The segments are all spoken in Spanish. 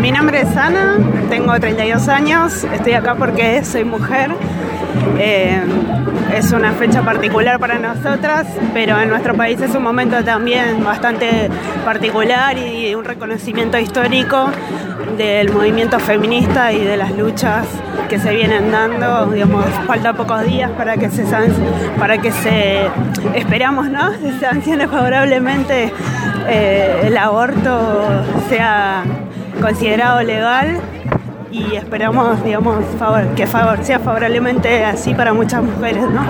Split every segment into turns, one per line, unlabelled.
mi nombre es Ana, tengo 32 años, estoy acá porque soy mujer. Eh, es una fecha particular para nosotras, pero en nuestro país es un momento también bastante particular y un reconocimiento histórico del movimiento feminista y de las luchas que se vienen dando, digamos, falta pocos días para que se para que se esperamos, ¿no? Se sancione favorablemente eh, el aborto sea considerado legal y esperamos, digamos, favor, que favor, sea favorablemente así para muchas mujeres, ¿no?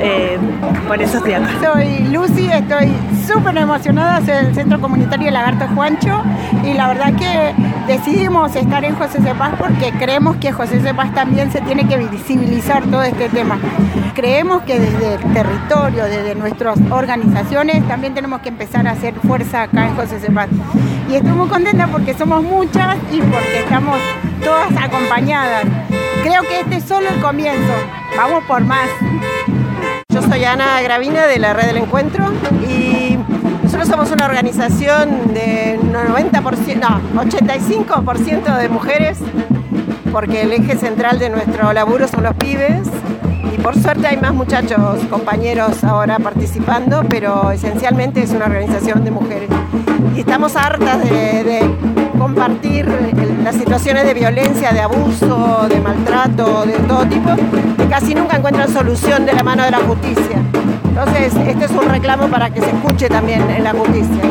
Eh, por eso estoy acá.
Soy Lucy, estoy súper emocionada, soy del Centro Comunitario Lagarto Juancho y la verdad que decidimos estar en José de Paz porque creemos que José de Paz también se tiene que visibilizar todo este tema. Creemos que desde el territorio, desde nuestras organizaciones, también tenemos que empezar a hacer fuerza acá en José de Paz. Y estoy muy contenta porque somos muchas y porque estamos todas acompañadas. Creo que este es solo el comienzo. Vamos por más.
Yo soy Ana Gravina de la Red del Encuentro y nosotros somos una organización de 90%, no, 85% de mujeres porque el eje central de nuestro laburo son los pibes por suerte hay más muchachos, compañeros ahora participando, pero esencialmente es una organización de mujeres. Y estamos hartas de, compartir las situaciones de violencia, de abuso, de maltrato, de todo tipo, que casi nunca encuentran solución de la mano de la justicia. Entonces, este es un reclamo para que se escuche también en la justicia.